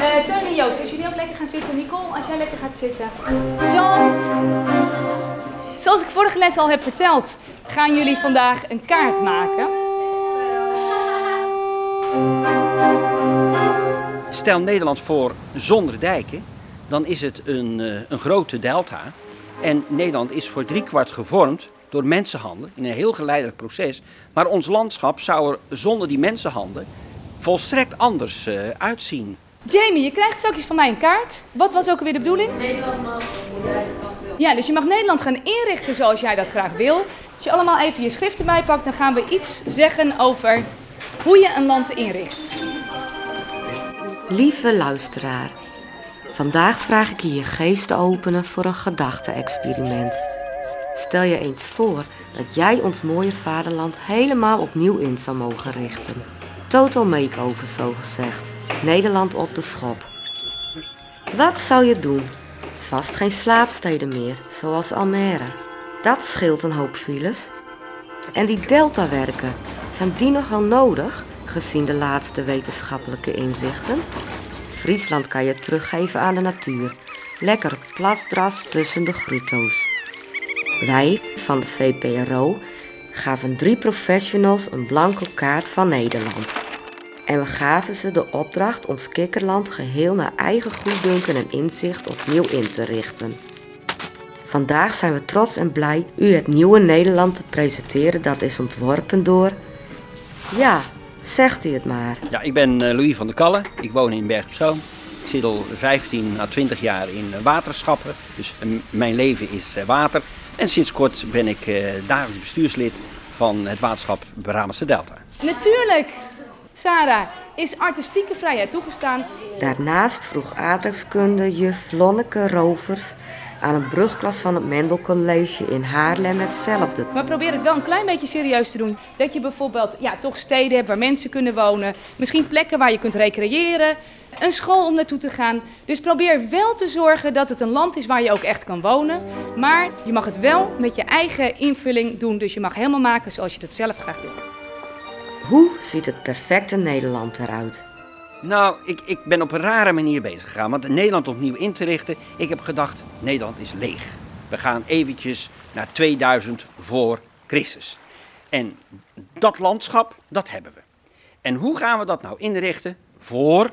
Uh, Teun en Joost, als jullie ook lekker gaan zitten. Nicole, als jij lekker gaat zitten. Zoals, zoals ik vorige les al heb verteld, gaan jullie vandaag een kaart maken. Stel Nederland voor zonder dijken, dan is het een, uh, een grote delta. En Nederland is voor driekwart gevormd door mensenhanden in een heel geleidelijk proces. Maar ons landschap zou er zonder die mensenhanden volstrekt anders uh, uitzien. Jamie, je krijgt straks van mij een kaart. Wat was ook weer de bedoeling? Nederland mag Ja, dus je mag Nederland gaan inrichten zoals jij dat graag wil. Als je allemaal even je schrift erbij pakt, dan gaan we iets zeggen over hoe je een land inricht. Lieve luisteraar, vandaag vraag ik je je geest te openen voor een gedachte-experiment. Stel je eens voor dat jij ons mooie vaderland helemaal opnieuw in zou mogen richten. Total makeover, zo gezegd. Nederland op de schop. Wat zou je doen? Vast geen slaapsteden meer, zoals Almere. Dat scheelt een hoop files. En die deltawerken, zijn die nog wel nodig, gezien de laatste wetenschappelijke inzichten? Friesland kan je teruggeven aan de natuur. Lekker plasdras tussen de grutto's. Wij van de VPRO gaven drie professionals een blanco kaart van Nederland. En we gaven ze de opdracht ons kikkerland geheel naar eigen goeddunken en inzicht opnieuw in te richten. Vandaag zijn we trots en blij u het nieuwe Nederland te presenteren dat is ontworpen door... Ja, zegt u het maar. Ja, ik ben eh, Louis van der Kallen. Ik woon in Berg op Zoom. Ik zit al 15 à 20 jaar in eh, waterschappen. Dus eh, mijn leven is water. En sinds kort ben ik dagelijks bestuurslid van het waterschap Brabantse Delta. Natuurlijk! Sarah, is artistieke vrijheid toegestaan? Daarnaast vroeg aardrijkskunde juf Lonneke Rovers aan een brugklas van het Mendel College in Haarlem hetzelfde. Maar probeer het wel een klein beetje serieus te doen. Dat je bijvoorbeeld ja, toch steden hebt waar mensen kunnen wonen. Misschien plekken waar je kunt recreëren. Een school om naartoe te gaan. Dus probeer wel te zorgen dat het een land is waar je ook echt kan wonen. Maar je mag het wel met je eigen invulling doen. Dus je mag helemaal maken zoals je het zelf graag wil. Hoe ziet het perfecte Nederland eruit? Nou, ik, ik ben op een rare manier bezig gegaan. Want Nederland opnieuw in te richten. Ik heb gedacht, Nederland is leeg. We gaan eventjes naar 2000 voor Christus. En dat landschap, dat hebben we. En hoe gaan we dat nou inrichten voor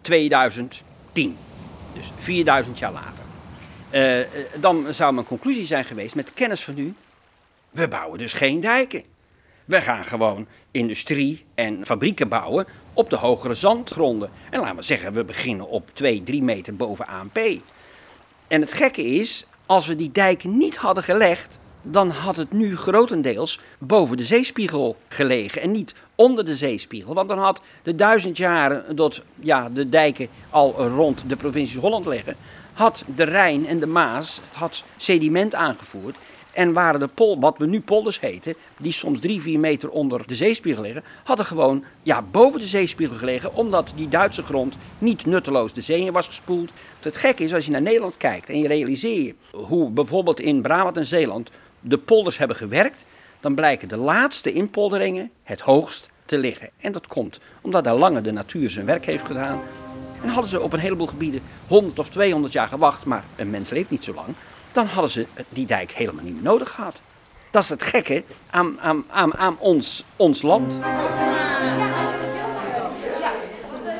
2010? Dus 4000 jaar later. Uh, dan zou mijn conclusie zijn geweest met kennis van nu. We bouwen dus geen dijken. We gaan gewoon industrie en fabrieken bouwen op de hogere zandgronden. En laten we zeggen, we beginnen op 2, 3 meter boven ANP. En het gekke is, als we die dijken niet hadden gelegd, dan had het nu grotendeels boven de zeespiegel gelegen en niet onder de zeespiegel. Want dan had de duizend jaren dat ja, de dijken al rond de provincie Holland liggen, had de Rijn en de Maas had sediment aangevoerd. En waren de pol, wat we nu polders heten, die soms drie, vier meter onder de zeespiegel liggen, hadden gewoon ja, boven de zeespiegel gelegen, omdat die Duitse grond niet nutteloos de zee in was gespoeld. Het gekke is, als je naar Nederland kijkt en je realiseert hoe bijvoorbeeld in Brabant en Zeeland de polders hebben gewerkt, dan blijken de laatste inpolderingen het hoogst te liggen. En dat komt omdat daar langer de natuur zijn werk heeft gedaan. En hadden ze op een heleboel gebieden 100 of 200 jaar gewacht, maar een mens leeft niet zo lang dan hadden ze die dijk helemaal niet meer nodig gehad. Dat is het gekke aan, aan, aan, aan ons, ons land.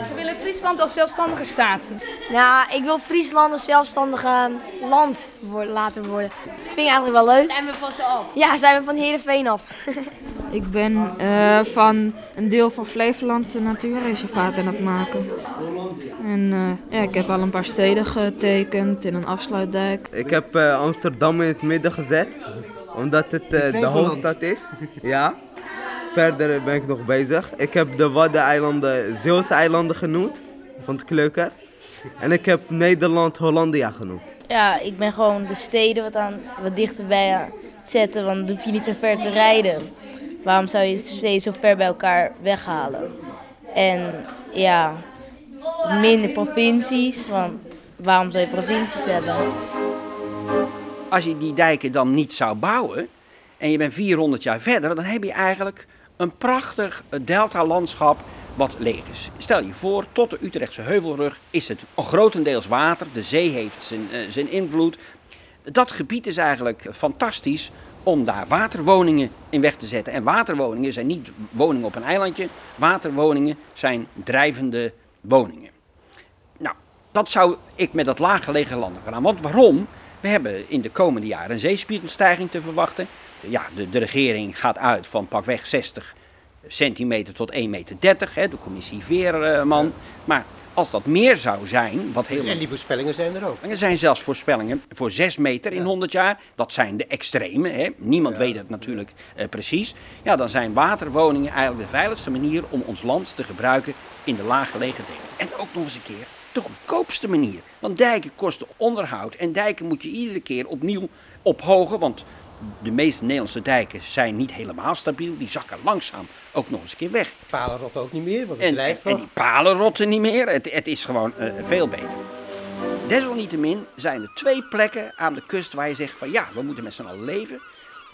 We willen Friesland als zelfstandige staat. Nou, ik wil Friesland als zelfstandige land laten worden. Vind ik eigenlijk wel leuk. Zijn we van ze af? Ja, zijn we van Heerenveen af. Ik ben uh, van een deel van Flevoland een natuurreservaat aan het maken. En uh, ja, ik heb al een paar steden getekend in een afsluitdijk. Ik heb uh, Amsterdam in het midden gezet, omdat het de hoofdstad is. Ja. Verder ben ik nog bezig. Ik heb de Waddeneilanden Zeeuwse eilanden genoemd, van het leuker. En ik heb Nederland Hollandia genoemd. Ja, ik ben gewoon de steden wat, aan, wat dichterbij aan het zetten, want dan hoef je niet zo ver te rijden. Waarom zou je steeds zo ver bij elkaar weghalen? En ja, minder provincies, want waarom zou je provincies hebben? Als je die dijken dan niet zou bouwen en je bent 400 jaar verder, dan heb je eigenlijk een prachtig delta-landschap wat leeg is. Stel je voor, tot de Utrechtse heuvelrug is het grotendeels water. De zee heeft zijn, uh, zijn invloed. Dat gebied is eigenlijk fantastisch om daar waterwoningen in weg te zetten. En waterwoningen zijn niet woningen op een eilandje. Waterwoningen zijn drijvende woningen. Dat zou ik met dat laaggelegen landen gedaan. Want waarom? We hebben in de komende jaren een zeespiegelstijging te verwachten. Ja, de, de regering gaat uit van pakweg 60 centimeter tot 1,30 meter, hè, de commissie Veerman. Maar als dat meer zou zijn, wat heel... En die voorspellingen zijn er ook. Er zijn zelfs voorspellingen voor 6 meter in 100 jaar. Dat zijn de extreme. Hè. Niemand weet het natuurlijk eh, precies. Ja, dan zijn waterwoningen eigenlijk de veiligste manier om ons land te gebruiken in de laaggelegen delen. En ook nog eens een keer de goedkoopste manier. Want dijken kosten onderhoud. En dijken moet je iedere keer opnieuw ophogen. Want de meeste Nederlandse dijken zijn niet helemaal stabiel. Die zakken langzaam ook nog eens een keer weg. Palen rotten ook niet meer, want het en, en, en die palen rotten niet meer. Het, het is gewoon uh, veel beter. Desalniettemin zijn er twee plekken aan de kust waar je zegt van ja, we moeten met z'n allen leven.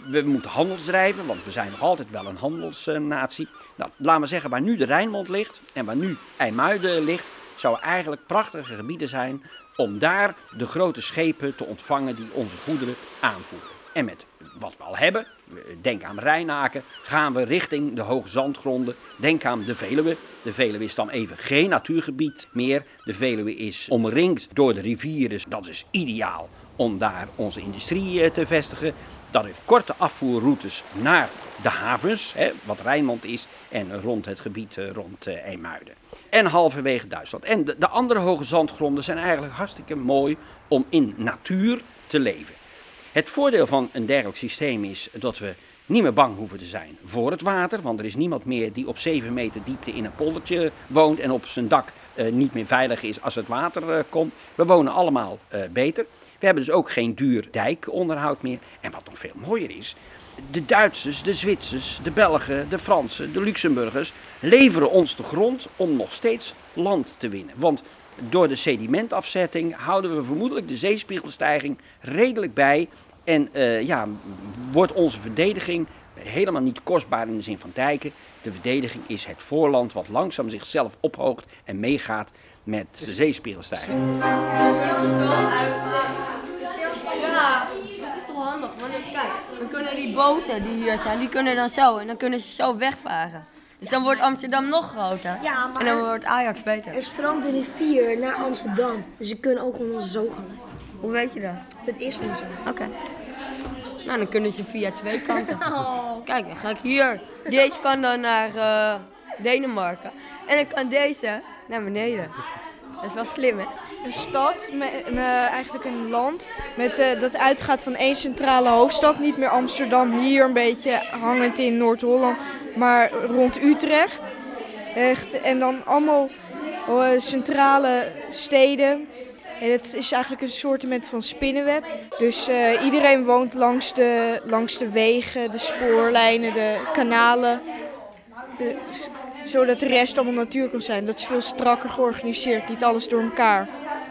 We moeten handels drijven, want we zijn nog altijd wel een handelsnatie. Nou, laten we zeggen waar nu de Rijnmond ligt en waar nu IJmuiden ligt, zouden eigenlijk prachtige gebieden zijn om daar de grote schepen te ontvangen die onze goederen aanvoeren. En met wat we al hebben, denk aan Rijnaken, gaan we richting de hoge zandgronden. Denk aan de Veluwe. De Veluwe is dan even geen natuurgebied meer. De Veluwe is omringd door de rivieren, dus dat is ideaal om daar onze industrie eh, te vestigen. Dat heeft korte afvoerroutes naar de havens, hè, wat Rijnmond is, en rond het gebied eh, rond Eemuiden. En halverwege Duitsland. En de, de andere hoge zandgronden zijn eigenlijk hartstikke mooi om in natuur te leven. Het voordeel van een dergelijk systeem is dat we niet meer bang hoeven te zijn voor het water. Want er is niemand meer die op 7 meter diepte in een poldertje woont en op zijn dak uh, niet meer veilig is als het water uh, komt. We wonen allemaal uh, beter. We hebben dus ook geen duur dijkonderhoud meer. En wat nog veel mooier is, de Duitsers, de Zwitsers, de Belgen, de Fransen, de Luxemburgers leveren ons de grond om nog steeds land te winnen. Want door de sedimentafzetting houden we vermoedelijk de zeespiegelstijging redelijk bij. En uh, ja, wordt onze verdediging helemaal niet kostbaar in de zin van dijken. De verdediging is het voorland wat langzaam zichzelf ophoogt en meegaat met de zeespiegelstijging. Ja, dat is toch handig. Want dan kunnen die boten die hier zijn, die kunnen dan zo. En dan kunnen ze zo wegvaren. Dus dan wordt Amsterdam nog groter. Ja, maar en dan wordt Ajax beter. Er stroomt de rivier naar Amsterdam. Dus ze kunnen ook gewoon zo gaan. Hoe weet je dat? Dat is nu zo. Oké. Nou, dan kunnen ze via twee kanten. Kijk, dan ga ik hier. Deze kan dan naar uh, Denemarken. En dan kan deze naar beneden. Dat is wel slim, hè? Een stad, eigenlijk een land, met, uh, dat uitgaat van één centrale hoofdstad. Niet meer Amsterdam, hier een beetje hangend in Noord-Holland, maar rond Utrecht. Echt, en dan allemaal uh, centrale steden. En het is eigenlijk een soort van spinnenweb. Dus iedereen woont langs de, langs de wegen, de spoorlijnen, de kanalen zodat de rest allemaal natuur kan zijn. Dat is veel strakker georganiseerd, niet alles door elkaar.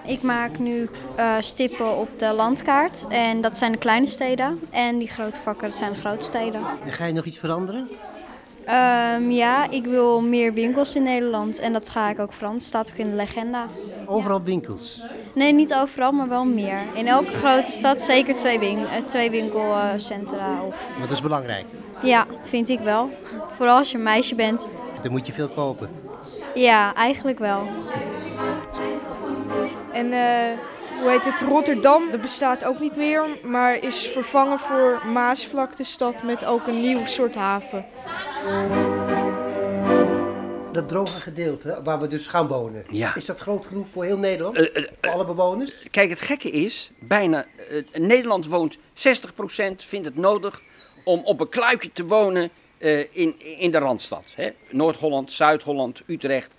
Ik maak nu uh, stippen op de landkaart en dat zijn de kleine steden. En die grote vakken, dat zijn de grote steden. En ga je nog iets veranderen? Um, ja, ik wil meer winkels in Nederland en dat ga ik ook veranderen. Dat staat ook in de legenda. Overal ja. winkels? Nee, niet overal, maar wel meer. In elke grote stad zeker twee, win twee winkelcentra. Of... Dat is belangrijk? Ja, vind ik wel. Vooral als je een meisje bent. Dan moet je veel kopen? Ja, eigenlijk wel. En uh, hoe heet het? Rotterdam, dat bestaat ook niet meer, maar is vervangen voor Maasvlakte stad met ook een nieuw soort haven. Dat droge gedeelte waar we dus gaan wonen, ja. is dat groot genoeg voor heel Nederland? Uh, uh, voor alle bewoners? Kijk, het gekke is, bijna Nederland woont 60% vindt het nodig om op een kluitje te wonen in, in de Randstad. Noord-Holland, Zuid-Holland, Utrecht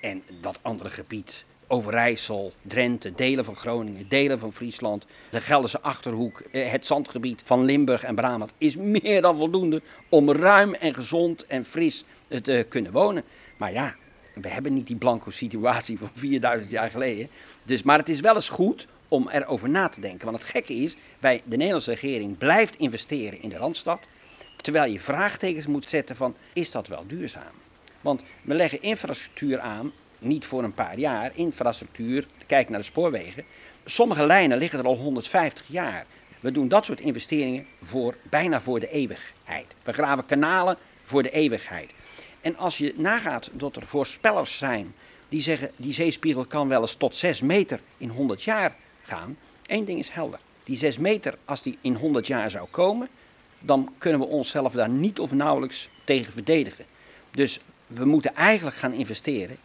en dat andere gebied. Overijssel, Drenthe, delen van Groningen, delen van Friesland, de Gelderse Achterhoek, uh, het zandgebied van Limburg en Brabant is meer dan voldoende om ruim en gezond en fris te kunnen wonen. Maar ja, we hebben niet die blanco situatie van 4000 jaar geleden. Dus, maar het is wel eens goed om erover na te denken. Want het gekke is, wij, de Nederlandse regering blijft investeren in de Randstad. Terwijl je vraagtekens moet zetten van, is dat wel duurzaam? Want we leggen infrastructuur aan, niet voor een paar jaar. Infrastructuur, kijk naar de spoorwegen. Sommige lijnen liggen er al 150 jaar. We doen dat soort investeringen voor, bijna voor de eeuwigheid. We graven kanalen voor de eeuwigheid. En als je nagaat dat er voorspellers zijn die zeggen die zeespiegel kan wel eens tot 6 meter in 100 jaar gaan. Eén ding is helder. Die 6 meter, als die in 100 jaar zou komen, dan kunnen we onszelf daar niet of nauwelijks tegen verdedigen. Dus we moeten eigenlijk gaan investeren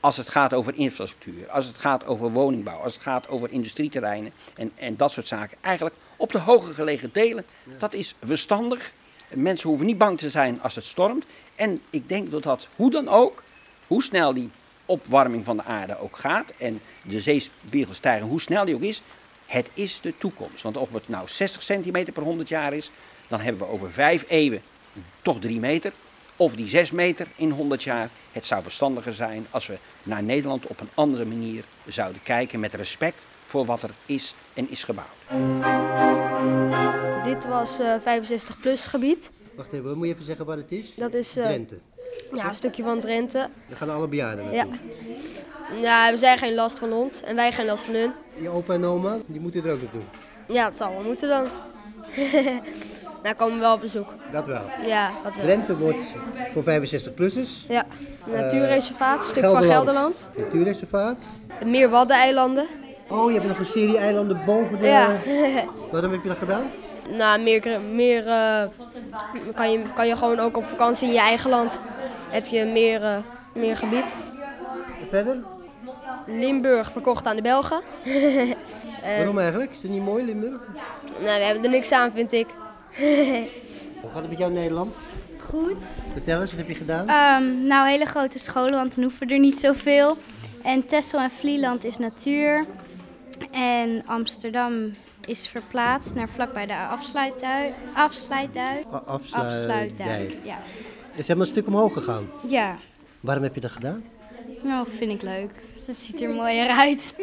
als het gaat over infrastructuur, als het gaat over woningbouw, als het gaat over industrieterreinen en, en dat soort zaken. Eigenlijk op de hoger gelegen delen. Dat is verstandig. Mensen hoeven niet bang te zijn als het stormt. En ik denk dat dat, hoe dan ook, hoe snel die opwarming van de aarde ook gaat en de zeespiegel stijgen, hoe snel die ook is, het is de toekomst. Want of het nou 60 centimeter per 100 jaar is, dan hebben we over vijf eeuwen toch 3 meter. Of die 6 meter in 100 jaar. Het zou verstandiger zijn als we naar Nederland op een andere manier zouden kijken met respect voor wat er is en is gebouwd. Dit was 65 plus gebied. Wacht even, moet je even zeggen wat het is? Dat is uh, Drenthe. Ja, een stukje van Drenthe. Daar gaan alle bejaarden Ja. Ja, we zijn geen last van ons en wij geen last van hun. Je opa en oma, die moeten er ook naartoe. Ja, dat zal wel moeten dan. nou, komen we wel op bezoek. Dat wel. Ja, dat wel. Drenthe wordt voor 65-plussers. Ja, natuurreservaat, een stuk van Gelderland. Natuurreservaat. Het meer Waddeneilanden. Oh, je hebt nog een serie eilanden boven de... Ja. Waarom heb je dat gedaan? Nou, meer, meer uh, kan, je, kan je gewoon ook op vakantie in je eigen land. Heb je meer, uh, meer gebied. En verder? Limburg verkocht aan de Belgen. Waarom eigenlijk? Is het niet mooi, Limburg? Nou, we hebben er niks aan, vind ik. Hoe gaat het met jou in Nederland? Goed. Vertel eens, wat heb je gedaan? Um, nou, hele grote scholen, want dan hoeven we er niet zoveel. En Texel en Vlieland is natuur. En Amsterdam is verplaatst naar vlakbij de afsluitduik. Afsluitduik. Afsluitduik. Ja. Is helemaal een stuk omhoog gegaan? Ja. Waarom heb je dat gedaan? Nou, vind ik leuk. Het ziet er mooier uit.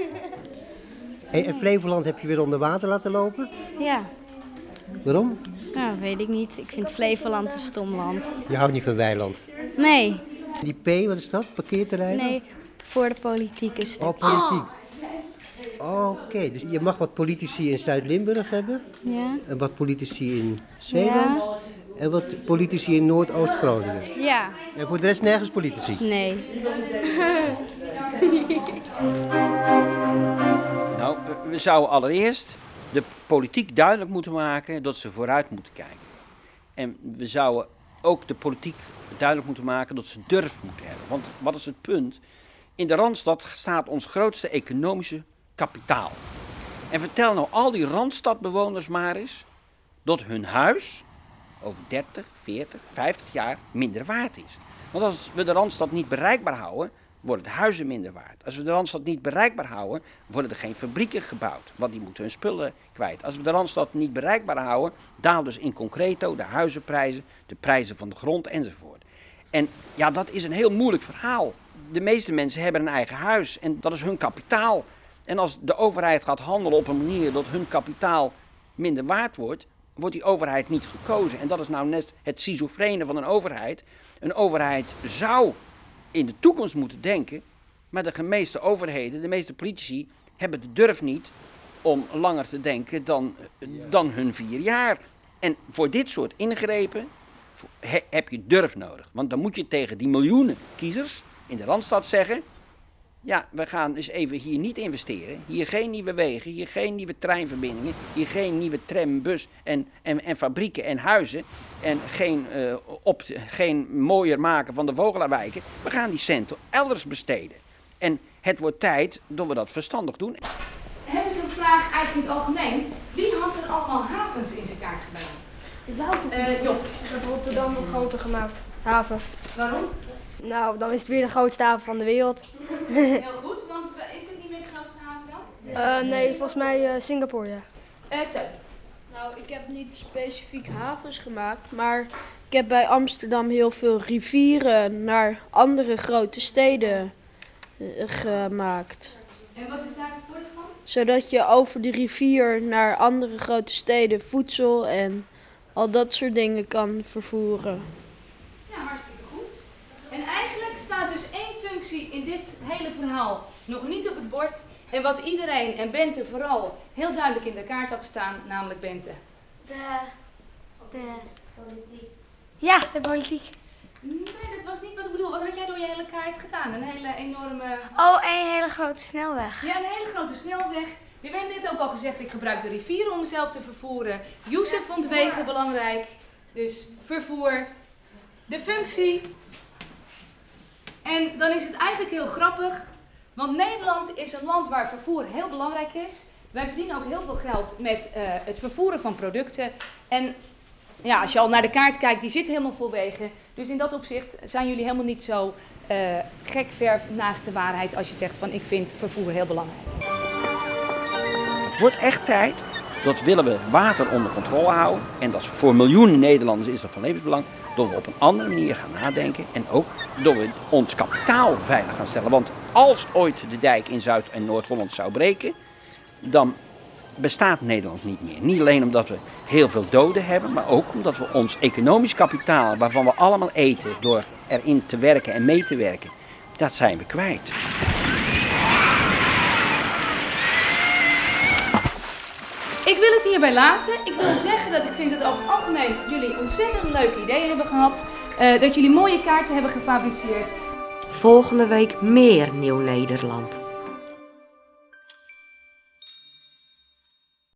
Hey, en Flevoland heb je weer onder water laten lopen? Ja. Waarom? Nou, weet ik niet. Ik vind Flevoland een stom land. Je houdt niet van weiland? Nee. Die P, wat is dat? Parkeerterrein? Nee, voor de politieke stuk. Oh, politiek. Oh. Oké, dus je mag wat politici in Zuid-Limburg hebben. Ja. En wat politici in Zeeland. Ja. En wat politici in Noordoost-Groningen. Ja. En voor de rest nergens politici? Nee. Nou, we zouden allereerst de politiek duidelijk moeten maken dat ze vooruit moeten kijken. En we zouden ook de politiek duidelijk moeten maken dat ze durf moeten hebben. Want wat is het punt? In de Randstad staat ons grootste economische kapitaal. En vertel nou al die Randstadbewoners maar eens dat hun huis over 30, 40, 50 jaar minder waard is. Want als we de Randstad niet bereikbaar houden, worden de huizen minder waard. Als we de Randstad niet bereikbaar houden, worden er geen fabrieken gebouwd, want die moeten hun spullen kwijt. Als we de Randstad niet bereikbaar houden, dalen dus in concreto de huizenprijzen, de prijzen van de grond enzovoort. En ja, dat is een heel moeilijk verhaal. De meeste mensen hebben een eigen huis en dat is hun kapitaal. En als de overheid gaat handelen op een manier dat hun kapitaal minder waard wordt, wordt die overheid niet gekozen. En dat is nou net het schizofrene van een overheid. Een overheid zou in de toekomst moeten denken, maar de meeste overheden, de meeste politici, hebben de durf niet om langer te denken dan, dan hun vier jaar. En voor dit soort ingrepen heb je durf nodig. Want dan moet je tegen die miljoenen kiezers in de Randstad zeggen... Ja, we gaan dus even hier niet investeren. Hier geen nieuwe wegen, hier geen nieuwe treinverbindingen, hier geen nieuwe tram, bus en, en, en fabrieken en huizen. En geen, uh, op, geen mooier maken van de vogelaarwijken. We gaan die centen elders besteden. En het wordt tijd dat we dat verstandig doen. Heb ik een vraag eigenlijk in het algemeen. Wie had er allemaal havens in zijn kaart gedaan? Is wel uh, Job. Ik heb Rotterdam wat groter gemaakt. Haven. Waarom? Nou, dan is het weer de grootste haven van de wereld. Heel goed, want is het niet meer de grootste haven dan? Uh, nee, volgens mij uh, Singapore, ja. Uh, Teun. Nou, ik heb niet specifiek havens gemaakt, maar ik heb bij Amsterdam heel veel rivieren naar andere grote steden gemaakt. En wat is daar het voordeel van? Zodat je over de rivier naar andere grote steden voedsel en al dat soort dingen kan vervoeren. Ja, hartstikke goed. En eigenlijk hele verhaal nog niet op het bord. En wat iedereen en Bente vooral heel duidelijk in de kaart had staan, namelijk Bente. De, de politiek. Ja, de politiek. Nee, dat was niet wat ik bedoel. Wat had jij door je hele kaart gedaan? Een hele enorme... Oh, een hele grote snelweg. Ja, een hele grote snelweg. Je werd net ook al gezegd, ik gebruik de rivieren om mezelf te vervoeren. Youssef vond wegen belangrijk. Dus vervoer. De functie. En dan is het eigenlijk heel grappig. Want Nederland is een land waar vervoer heel belangrijk is. Wij verdienen ook heel veel geld met eh, het vervoeren van producten. En ja, als je al naar de kaart kijkt, die zit helemaal vol wegen. Dus in dat opzicht zijn jullie helemaal niet zo eh, gek ver naast de waarheid als je zegt van ik vind vervoer heel belangrijk. Het wordt echt tijd dat willen we water onder controle houden. En dat is voor miljoenen Nederlanders is dat van levensbelang. Dat we op een andere manier gaan nadenken. En ook dat we ons kapitaal veilig gaan stellen. Want als ooit de dijk in Zuid- en Noord-Holland zou breken, dan bestaat Nederland niet meer. Niet alleen omdat we heel veel doden hebben, maar ook omdat we ons economisch kapitaal, waarvan we allemaal eten door erin te werken en mee te werken, dat zijn we kwijt. Ik wil het hierbij laten. Ik wil zeggen dat ik vind dat over het algemeen jullie ontzettend leuke ideeën hebben gehad. Eh, dat jullie mooie kaarten hebben gefabriceerd. Volgende week meer Nieuw Nederland.